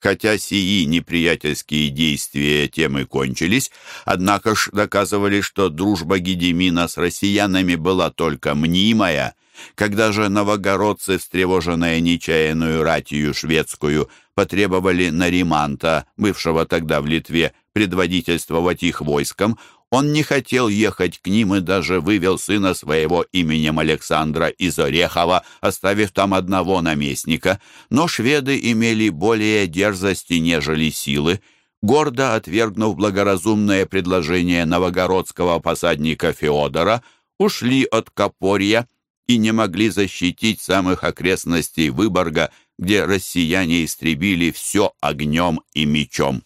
Хотя сии неприятельские действия тем и кончились, однако ж доказывали, что дружба Гедемина с россиянами была только мнимая. Когда же новогородцы, встревоженные нечаянную ратию шведскую, потребовали Нариманта, бывшего тогда в Литве, предводительствовать их войском, он не хотел ехать к ним и даже вывел сына своего именем Александра из Орехова, оставив там одного наместника. Но шведы имели более дерзости, нежели силы. Гордо отвергнув благоразумное предложение новогородского посадника Феодора, ушли от Копорья и не могли защитить самых окрестностей Выборга, где россияне истребили все огнем и мечом.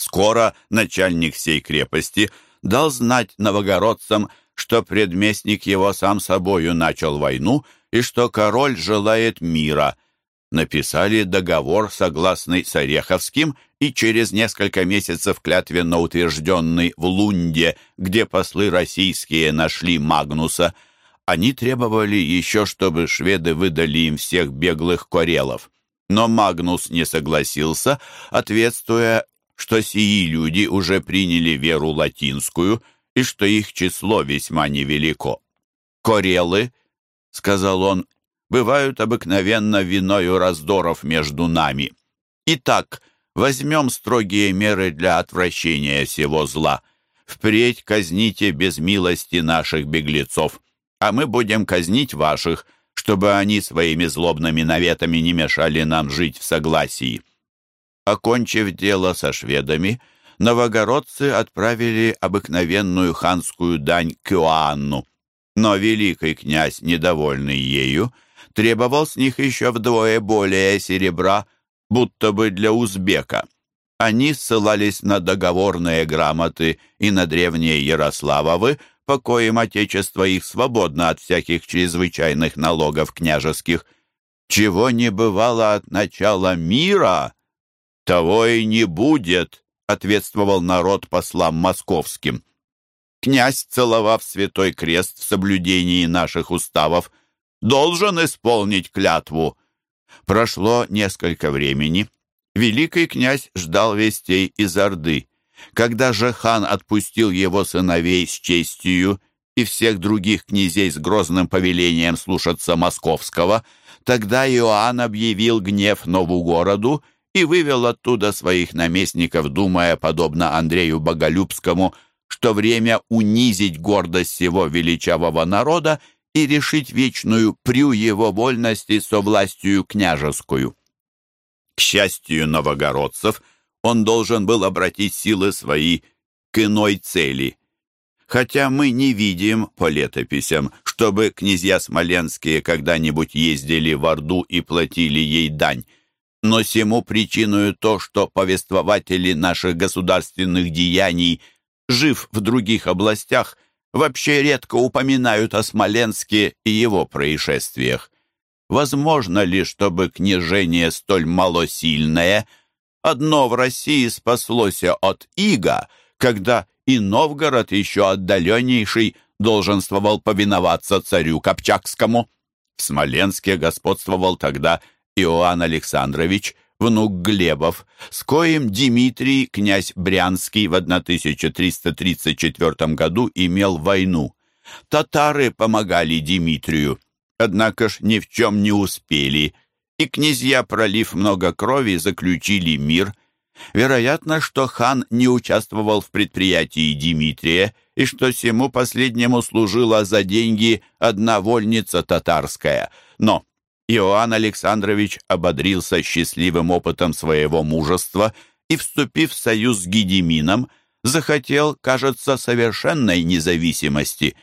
Скоро начальник всей крепости дал знать новогородцам, что предместник его сам собою начал войну и что король желает мира. Написали договор, согласный с Ореховским, и через несколько месяцев клятвенно утвержденный в Лунде, где послы российские нашли Магнуса. Они требовали еще, чтобы шведы выдали им всех беглых корелов. Но Магнус не согласился, ответствуя, что сии люди уже приняли веру латинскую и что их число весьма невелико. «Корелы», — сказал он, — «бывают обыкновенно виною раздоров между нами. Итак, возьмем строгие меры для отвращения всего зла. Впредь казните без милости наших беглецов, а мы будем казнить ваших, чтобы они своими злобными наветами не мешали нам жить в согласии. Окончив дело со шведами, новогородцы отправили обыкновенную ханскую дань к Иоанну. Но великий князь, недовольный ею, требовал с них еще вдвое более серебра, будто бы для узбека. Они ссылались на договорные грамоты и на древние Ярославовы, по коим отечество их свободно от всяких чрезвычайных налогов княжеских. Чего не бывало от начала мира, того и не будет, ответствовал народ послам московским. Князь, целовав святой крест в соблюдении наших уставов, должен исполнить клятву. Прошло несколько времени. Великий князь ждал вестей из Орды. Когда же хан отпустил его сыновей с честью и всех других князей с грозным повелением слушаться московского, тогда Иоанн объявил гнев нову городу и вывел оттуда своих наместников, думая, подобно Андрею Боголюбскому, что время унизить гордость всего величавого народа и решить вечную прю его вольности со властью княжескую. К счастью новогородцев, он должен был обратить силы свои к иной цели. Хотя мы не видим по летописям, чтобы князья смоленские когда-нибудь ездили в Орду и платили ей дань, но всему причиною то, что повествователи наших государственных деяний, жив в других областях, вообще редко упоминают о Смоленске и его происшествиях. Возможно ли, чтобы княжение столь малосильное – Одно в России спаслося от ига, когда и Новгород, еще отдаленнейший, долженствовал повиноваться царю Копчакскому. В Смоленске господствовал тогда Иоанн Александрович, внук Глебов, с коим Дмитрий, князь Брянский, в 1334 году имел войну. Татары помогали Дмитрию, однако ж ни в чем не успели – и князья, пролив много крови, заключили мир. Вероятно, что хан не участвовал в предприятии Дмитрия, и что всему последнему служила за деньги одна вольница татарская. Но Иоанн Александрович ободрился счастливым опытом своего мужества и, вступив в союз с Гедемином, захотел, кажется, совершенной независимости.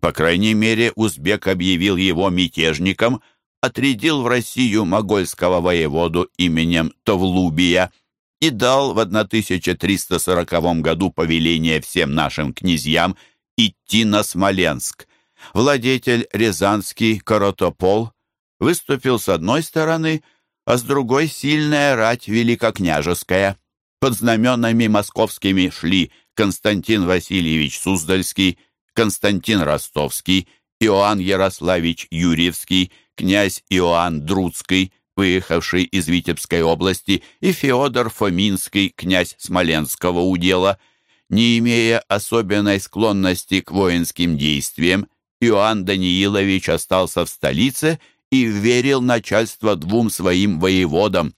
По крайней мере, узбек объявил его мятежником – отрядил в Россию могольского воеводу именем Товлубия и дал в 1340 году повеление всем нашим князьям идти на Смоленск. Владетель Рязанский Коротопол выступил с одной стороны, а с другой сильная рать великокняжеская. Под знаменами московскими шли Константин Васильевич Суздальский, Константин Ростовский, Иоанн Ярославич Юрьевский, князь Иоанн Друцкий, выехавший из Витебской области, и Феодор Фоминский, князь Смоленского удела. Не имея особенной склонности к воинским действиям, Иоанн Даниилович остался в столице и верил начальство двум своим воеводам.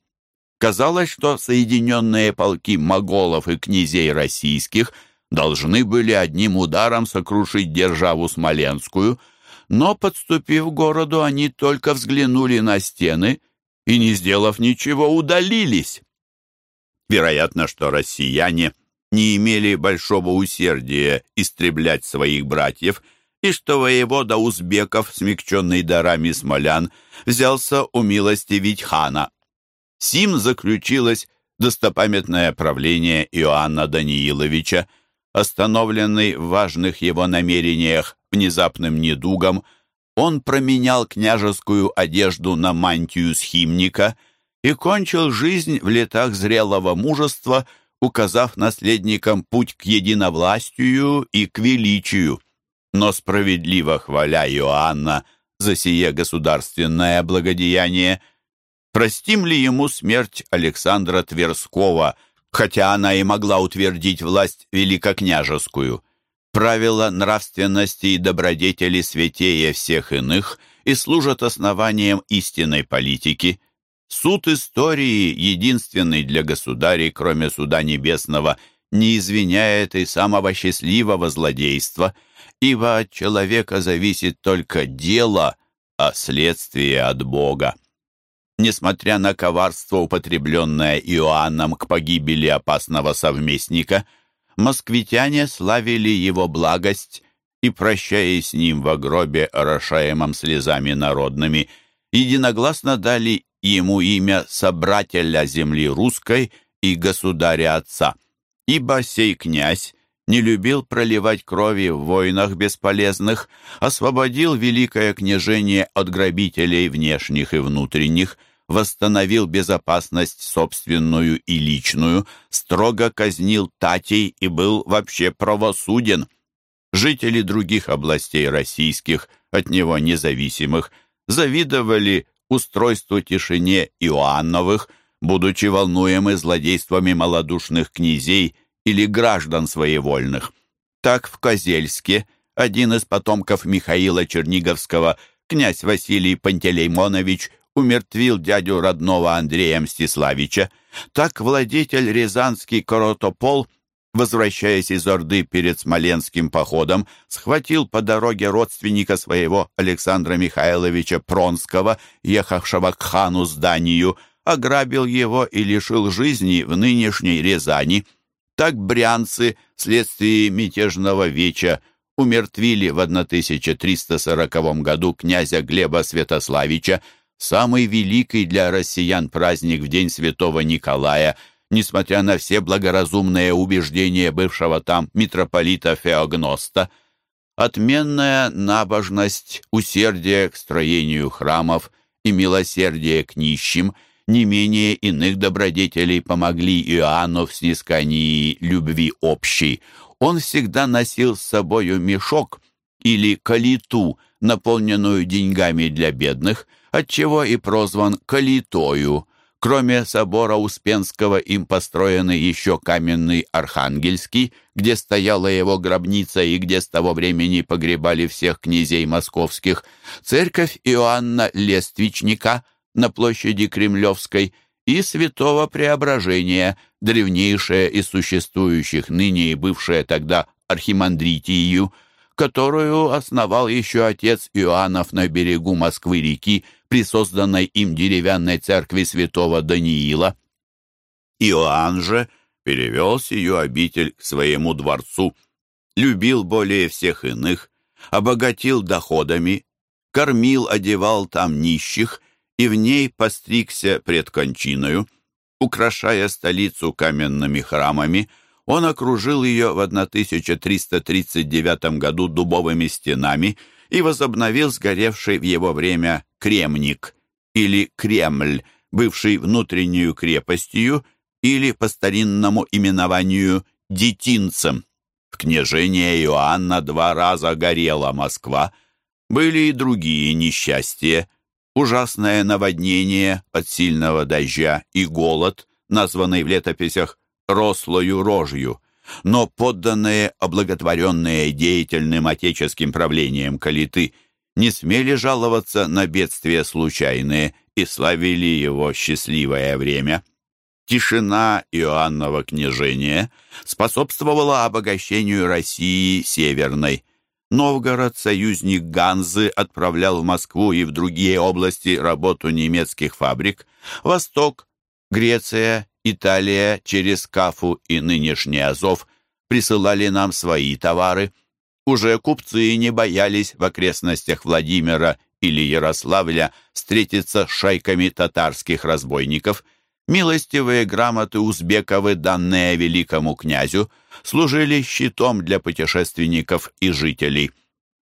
Казалось, что соединенные полки моголов и князей российских должны были одним ударом сокрушить державу Смоленскую – но, подступив к городу, они только взглянули на стены и, не сделав ничего, удалились. Вероятно, что россияне не имели большого усердия истреблять своих братьев, и что воевода узбеков, смягченный дарами смолян, взялся умилостивить хана. Сим заключилось достопамятное правление Иоанна Данииловича, остановленный в важных его намерениях внезапным недугом, Он променял княжескую одежду на мантию схимника и кончил жизнь в летах зрелого мужества, указав наследникам путь к единовластию и к величию. Но справедливо хваля Иоанна за сие государственное благодеяние, простим ли ему смерть Александра Тверского, хотя она и могла утвердить власть великокняжескую? Правила нравственности и добродетели святее всех иных и служат основанием истинной политики. Суд истории, единственный для государей, кроме суда небесного, не извиняет и самого счастливого злодейства, ибо от человека зависит только дело, а следствие от Бога. Несмотря на коварство, употребленное Иоанном к погибели опасного совместника – москвитяне славили его благость и, прощаясь с ним во гробе, орошаемом слезами народными, единогласно дали ему имя собрателя земли русской и государя отца, ибо сей князь не любил проливать крови в войнах бесполезных, освободил великое княжение от грабителей внешних и внутренних, восстановил безопасность собственную и личную, строго казнил татей и был вообще правосуден. Жители других областей российских, от него независимых, завидовали устройству тишине Иоанновых, будучи волнуемы злодействами малодушных князей или граждан своевольных. Так в Козельске один из потомков Михаила Черниговского, князь Василий Пантелеймонович, умертвил дядю родного Андрея Мстиславича, так владетель Рязанский Коротопол, возвращаясь из Орды перед Смоленским походом, схватил по дороге родственника своего Александра Михайловича Пронского, ехавшего к хану зданию, ограбил его и лишил жизни в нынешней Рязани. Так брянцы, вследствие мятежного веча, умертвили в 1340 году князя Глеба Святославича, самый великий для россиян праздник в день святого Николая, несмотря на все благоразумные убеждения бывшего там митрополита Феогноста. Отменная набожность, усердие к строению храмов и милосердие к нищим не менее иных добродетелей помогли Иоанну в снискании любви общей. Он всегда носил с собою мешок или калиту, наполненную деньгами для бедных – отчего и прозван Калитою. Кроме собора Успенского им построенный еще каменный Архангельский, где стояла его гробница и где с того времени погребали всех князей московских, церковь Иоанна Лествичника на площади Кремлевской и святого Преображения, древнейшая из существующих ныне и бывшая тогда архимандритию, которую основал еще отец Иоаннов на берегу Москвы-реки при созданной им деревянной церкви святого Даниила. Иоанн же перевел сию обитель к своему дворцу, любил более всех иных, обогатил доходами, кормил, одевал там нищих и в ней постригся пред кончиною, украшая столицу каменными храмами, он окружил ее в 1339 году дубовыми стенами и возобновил сгоревший в его время Кремник или Кремль, бывший внутреннюю крепостью или по старинному именованию Детинцем. В княжение Иоанна два раза горела Москва. Были и другие несчастья. Ужасное наводнение от сильного дождя и голод, названный в летописях рослою рожью, но подданные, облаготворенные деятельным отеческим правлением калиты, не смели жаловаться на бедствия случайные и славили его счастливое время. Тишина Иоаннова княжения способствовала обогащению России Северной. Новгород, союзник Ганзы, отправлял в Москву и в другие области работу немецких фабрик. Восток, Греция Италия через Кафу и нынешний Азов присылали нам свои товары. Уже купцы не боялись в окрестностях Владимира или Ярославля встретиться с шайками татарских разбойников. Милостивые грамоты узбековы, данные великому князю, служили щитом для путешественников и жителей.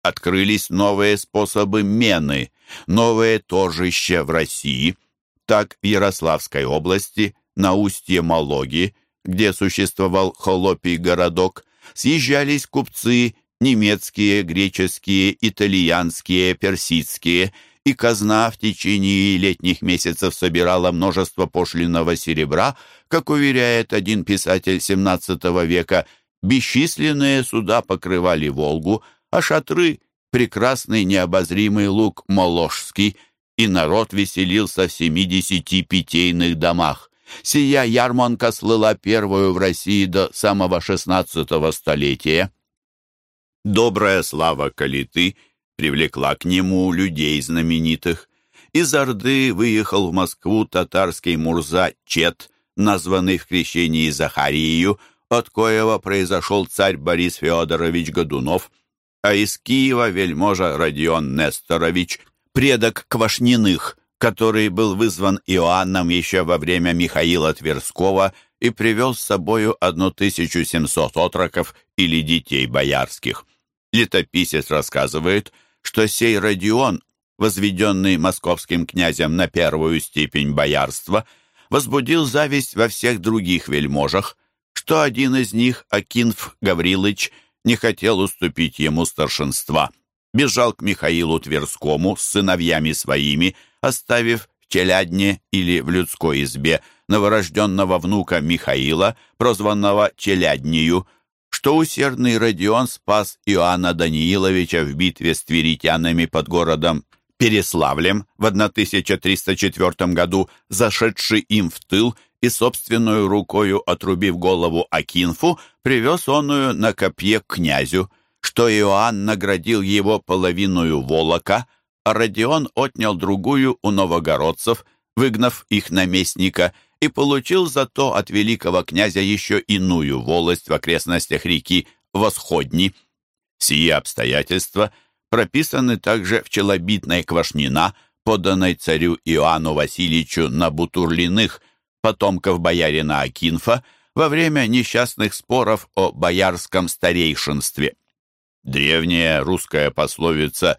открылись новые способы мены, новые торжища в России. Так в Ярославской области, на устье Малоги, где существовал холопий городок, съезжались купцы немецкие, греческие, итальянские, персидские, и казна в течение летних месяцев собирала множество пошлиного серебра, как уверяет один писатель XVII века, бесчисленные суда покрывали Волгу, а шатры — прекрасный необозримый луг Моложский, и народ веселился в семидесяти питейных домах. Сия ярманка слыла первую в России до самого шестнадцатого столетия. Добрая слава Калиты привлекла к нему людей знаменитых. Из Орды выехал в Москву татарский Мурза Чет, названный в крещении Захарию, от коего произошел царь Борис Федорович Годунов, а из Киева вельможа Родион Несторович, предок Квашниных, который был вызван Иоанном еще во время Михаила Тверского и привел с собою 1700 отроков или детей боярских. Летописец рассказывает, что сей Родион, возведенный московским князем на первую степень боярства, возбудил зависть во всех других вельможах, что один из них, Акинф Гаврилыч, не хотел уступить ему старшинства. Бежал к Михаилу Тверскому с сыновьями своими, оставив в Челядне или в людской избе новорожденного внука Михаила, прозванного Челяднию, что усердный Родион спас Иоанна Данииловича в битве с тверитянами под городом Переславлем в 1304 году, зашедший им в тыл и собственную рукою отрубив голову Акинфу, привез оную на копье к князю, что Иоанн наградил его половиною волока, а Родион отнял другую у новогородцев, выгнав их наместника, и получил зато от великого князя еще иную волость в окрестностях реки Восходни. Сие обстоятельства прописаны также в челобитной Квашнина, поданной царю Иоанну Васильевичу на Бутурлиных, потомков боярина Акинфа, во время несчастных споров о боярском старейшинстве. Древняя русская пословица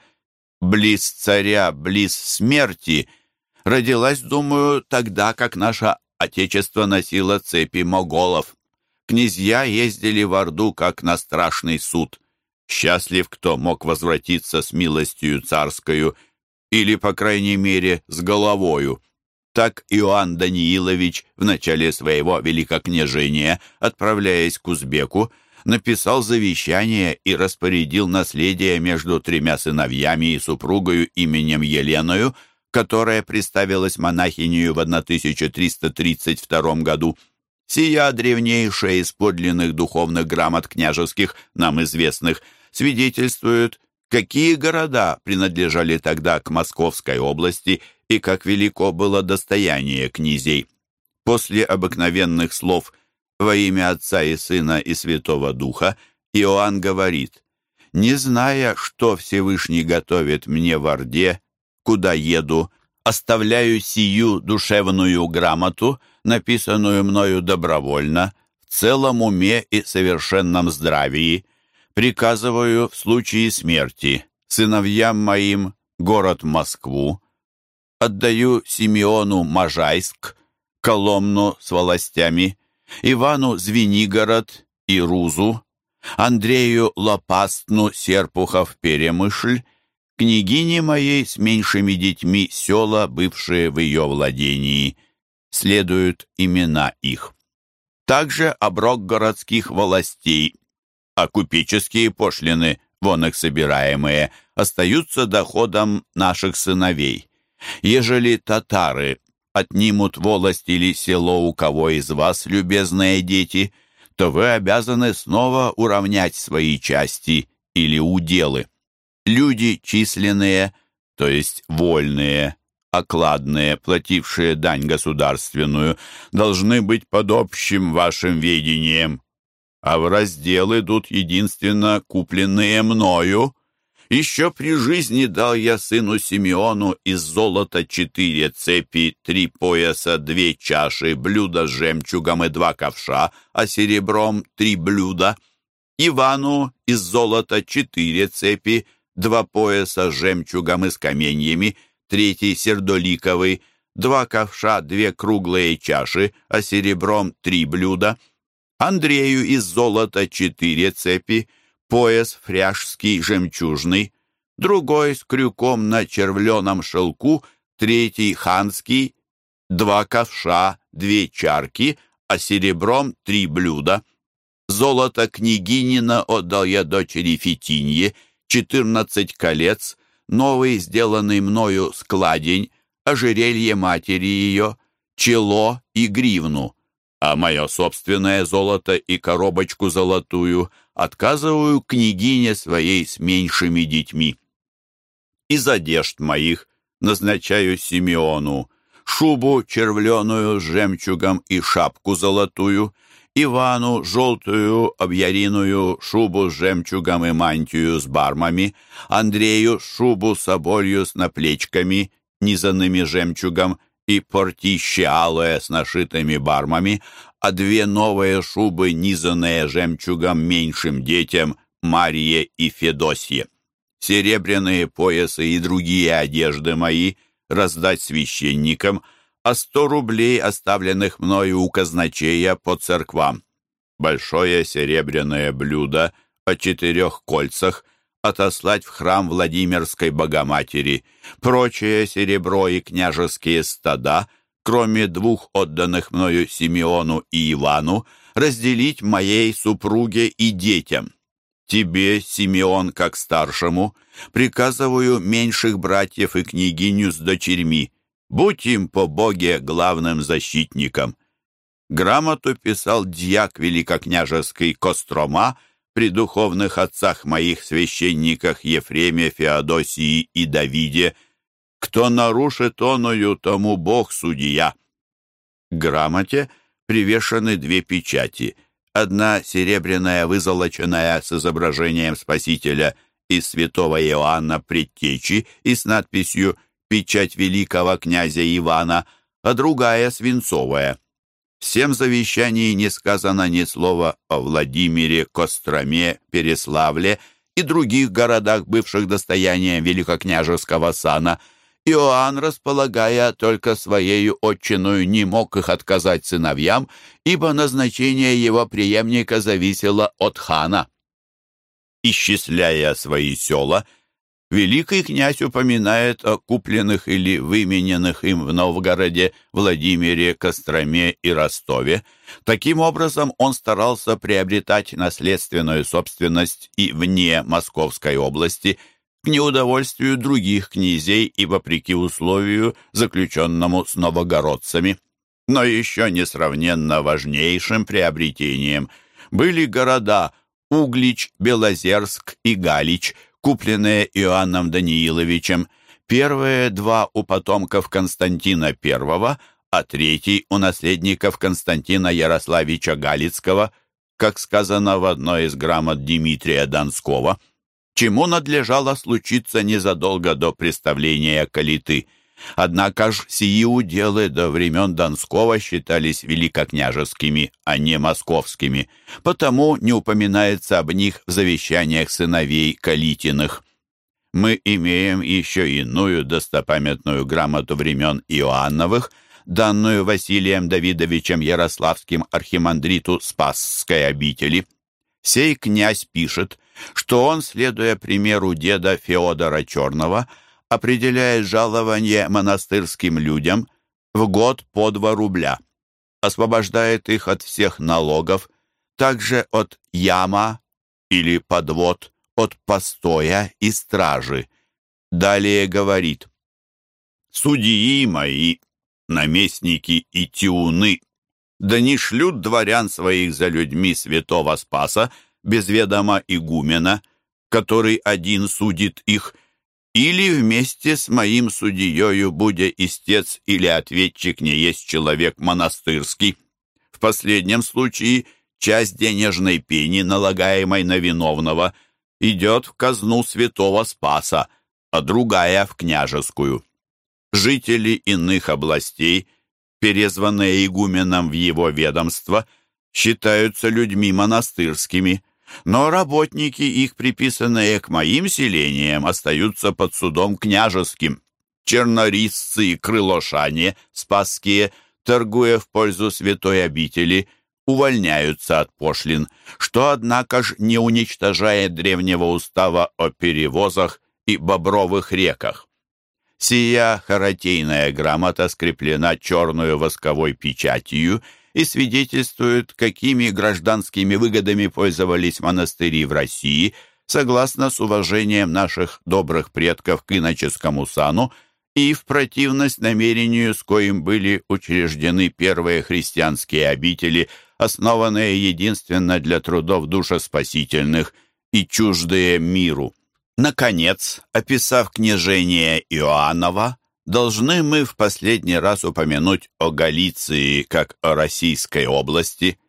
«близ царя, близ смерти» родилась, думаю, тогда, как наше отечество носило цепи моголов. Князья ездили в Орду, как на страшный суд. Счастлив, кто мог возвратиться с милостью царскою или, по крайней мере, с головою. Так Иоанн Даниилович в начале своего великокняжения, отправляясь к Узбеку, написал завещание и распорядил наследие между тремя сыновьями и супругою именем Еленою, которая представилась монахинею в 1332 году. Сия древнейшая из подлинных духовных грамот княжеских, нам известных, свидетельствует, какие города принадлежали тогда к Московской области и как велико было достояние князей. После обыкновенных слов «во имя Отца и Сына и Святого Духа» Иоанн говорит, «Не зная, что Всевышний готовит мне в Орде, куда еду, оставляю сию душевную грамоту, написанную мною добровольно, в целом уме и совершенном здравии, приказываю в случае смерти сыновьям моим город Москву, отдаю Симеону Можайск, Коломну с властями, Ивану Звенигород и Рузу, Андрею Лопастну Серпухов-Перемышль, княгине моей с меньшими детьми села, бывшие в ее владении. Следуют имена их. Также оброк городских властей, а купеческие пошлины, вон их собираемые, остаются доходом наших сыновей. Ежели татары отнимут волость или село у кого из вас, любезные дети, то вы обязаны снова уравнять свои части или уделы. Люди численные, то есть вольные, окладные, платившие дань государственную, должны быть под общим вашим ведением, а в раздел идут единственно купленные мною, еще при жизни дал я сыну Симеону из золота четыре цепи, три пояса, две чаши, блюда с жемчугом и два ковша, а серебром три блюда. Ивану из золота четыре цепи, два пояса с жемчугом и с каменьями, третий сердоликовый, два ковша, две круглые чаши, а серебром три блюда, Андрею из золота четыре цепи, пояс фряжский жемчужный, другой с крюком на червленом шелку, третий ханский, два ковша, две чарки, а серебром три блюда. Золото княгинина отдал я дочери Фитинье, четырнадцать колец, новый, сделанный мною складень, ожерелье матери ее, чело и гривну, а мое собственное золото и коробочку золотую отказываю княгине своей с меньшими детьми. Из одежд моих назначаю Симеону шубу червленую с жемчугом и шапку золотую, Ивану желтую объяриную шубу с жемчугом и мантию с бармами, Андрею шубу с оболью с наплечками, низанными жемчугом и портище алое с нашитыми бармами, а две новые шубы, низанные жемчугом меньшим детям, Марье и Федосье. Серебряные поясы и другие одежды мои раздать священникам, а сто рублей, оставленных мною у казначея по церквам. Большое серебряное блюдо о четырех кольцах отослать в храм Владимирской Богоматери, прочее серебро и княжеские стада, кроме двух отданных мною Симеону и Ивану, разделить моей супруге и детям. Тебе, Симеон, как старшему, приказываю меньших братьев и княгиню с дочерьми. Будь им по Боге главным защитником. Грамоту писал дьяк великокняжеский Кострома при духовных отцах моих священниках Ефреме, Феодосии и Давиде. Кто нарушит оную, тому Бог судья. Грамоте привешены две печати. Одна серебряная, вызолоченная с изображением Спасителя из святого Иоанна Предтечи и с надписью «Печать великого князя Ивана», а другая свинцовая – Всем завещании не сказано ни слова о Владимире, Костроме, Переславле и других городах, бывших достоянием великокняжеского сана. Иоанн, располагая только своею отчиную, не мог их отказать сыновьям, ибо назначение его преемника зависело от хана. Исчисляя свои села, Великий князь упоминает о купленных или вымененных им в Новгороде, Владимире, Костроме и Ростове. Таким образом, он старался приобретать наследственную собственность и вне Московской области, к неудовольствию других князей и вопреки условию, заключенному с новогородцами. Но еще несравненно важнейшим приобретением были города Углич, Белозерск и Галич – купленные Иоанном Данииловичем, первые два у потомков Константина I, а третий у наследников Константина Ярославича Галицкого, как сказано в одной из грамот Дмитрия Донского, чему надлежало случиться незадолго до представления калиты – Однако ж сии уделы до времен Донского считались великокняжескими, а не московскими, потому не упоминается об них в завещаниях сыновей Калитиных. Мы имеем еще иную достопамятную грамоту времен Иоанновых, данную Василием Давидовичем Ярославским архимандриту Спасской обители. Сей князь пишет, что он, следуя примеру деда Феодора Черного, определяет жалование монастырским людям в год по 2 рубля, освобождает их от всех налогов, также от яма или подвод, от постоя и стражи. Далее говорит, «Судьи мои, наместники и тиуны, да не шлют дворян своих за людьми святого Спаса без ведома игумена, который один судит их, или вместе с моим судьею, будя истец или ответчик не есть человек монастырский. В последнем случае часть денежной пени, налагаемой на виновного, идет в казну святого Спаса, а другая — в княжескую. Жители иных областей, перезванные игуменом в его ведомство, считаются людьми монастырскими, но работники, их приписанные к моим селениям, остаются под судом княжеским. Чернорисцы и крылошане, спасские, торгуя в пользу святой обители, увольняются от пошлин, что, однако ж, не уничтожает древнего устава о перевозах и бобровых реках. Сия харатейная грамота скреплена черную восковой печатью и свидетельствует, какими гражданскими выгодами пользовались монастыри в России, согласно с уважением наших добрых предков к иноческому сану и в противность намерению, с коим были учреждены первые христианские обители, основанные единственно для трудов душеспасительных и чуждые миру. Наконец, описав княжение Иоаннова, должны мы в последний раз упомянуть о Галиции как о Российской области.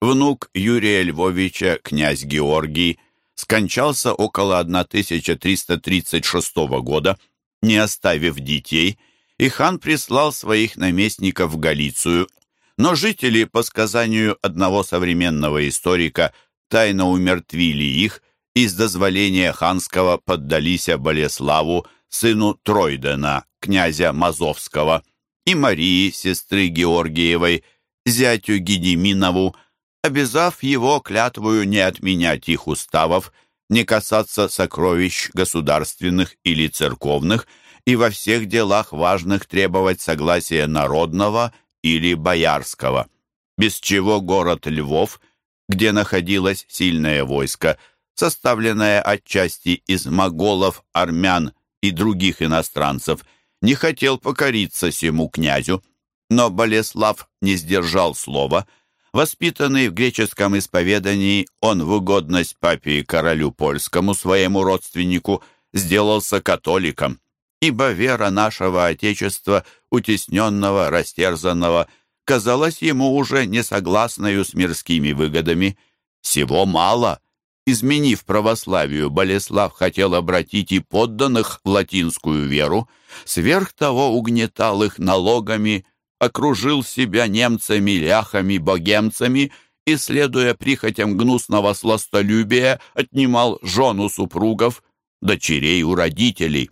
Внук Юрия Львовича, князь Георгий, скончался около 1336 года, не оставив детей, и хан прислал своих наместников в Галицию. Но жители, по сказанию одного современного историка, тайно умертвили их и с дозволения ханского поддались Болеславу, сыну Тройдена, князя Мазовского, и Марии, сестры Георгиевой, зятю Гедеминову, обязав его клятвую не отменять их уставов, не касаться сокровищ государственных или церковных и во всех делах важных требовать согласия народного или боярского, без чего город Львов, где находилось сильное войско, составленное отчасти из моголов, армян и других иностранцев, не хотел покориться сему князю, но Болеслав не сдержал слова. Воспитанный в греческом исповедании, он в угодность папе и королю польскому, своему родственнику, сделался католиком, ибо вера нашего Отечества, утесненного, растерзанного, казалась ему уже несогласною с мирскими выгодами. Всего мало — Изменив православию, Болеслав хотел обратить и подданных в латинскую веру, сверх того угнетал их налогами, окружил себя немцами, ляхами, богемцами и, следуя прихотям гнусного сластолюбия, отнимал жену супругов, дочерей у родителей.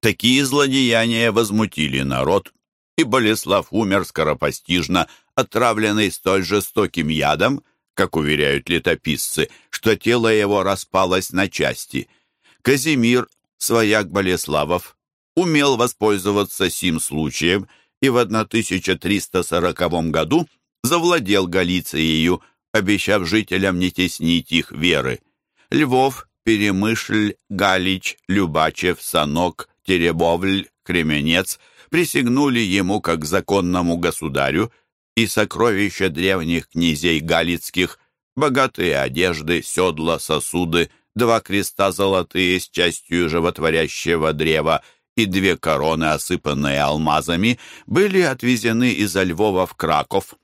Такие злодеяния возмутили народ, и Болеслав умер скоропостижно, отравленный столь жестоким ядом, как уверяют летописцы, что тело его распалось на части. Казимир, свояк Болеславов, умел воспользоваться сим случаем и в 1340 году завладел Галицией, обещав жителям не теснить их веры. Львов, Перемышль, Галич, Любачев, Санок, Теребовль, Кременец присягнули ему как законному государю и сокровища древних князей галицких, богатые одежды, седла, сосуды, два креста золотые с частью животворящего древа и две короны, осыпанные алмазами, были отвезены из Львова в Краков.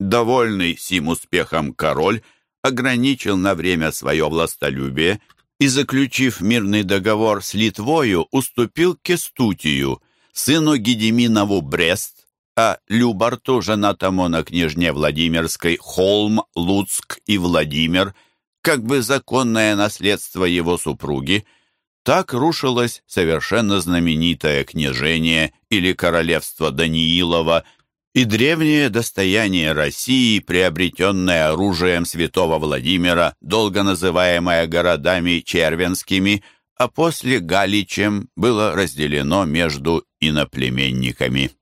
Довольный сим успехом король ограничил на время свое властолюбие и, заключив мирный договор с Литвою, уступил Кестутию, сыну Гедеминову Брест, а Любарту, женатому на княжне Владимирской, Холм, Луцк и Владимир, как бы законное наследство его супруги, так рушилось совершенно знаменитое княжение или королевство Даниилова и древнее достояние России, приобретенное оружием святого Владимира, долго называемое городами червенскими, а после Галичем было разделено между иноплеменниками.